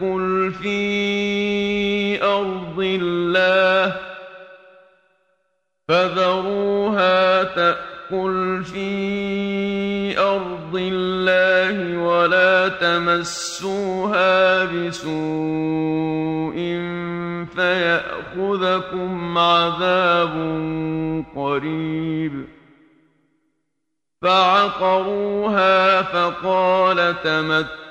يأكل في أرض الله فذروها تأكل في أرض الله ولا تمسوها بسوء فيأخذكم عذاب قريب فعقروها فقال تمت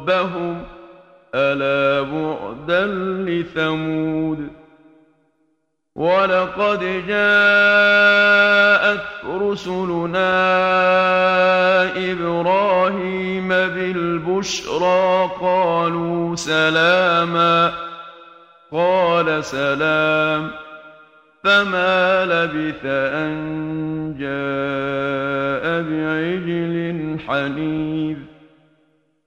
ربهم ألا بعدا لثمود ولقد جاءت رسلنا إبراهيم بالبشرى قالوا سلاما قال سلام فما لبث أن جاء بعجل حنيذ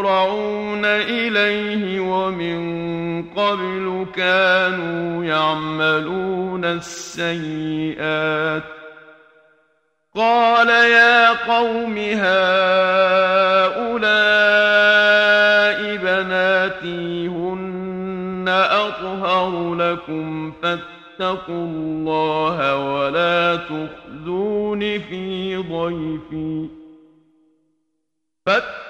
تُرَعُونَ إِلَيْهِ وَمِن قَبْلُ كَانُوا يَعْمَلُونَ السَّيِّئَاتِ قَالَ يَا قَوْمِ هَؤُلَاءِ بَنَاتِي هُنَّ أَطْهَرُ لَكُمْ فَاتَّقُوا اللَّهَ وَلَا تخذون فِي ضَيْفِي فَاتَّقُوا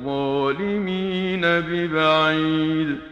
الظالمين ببعيد.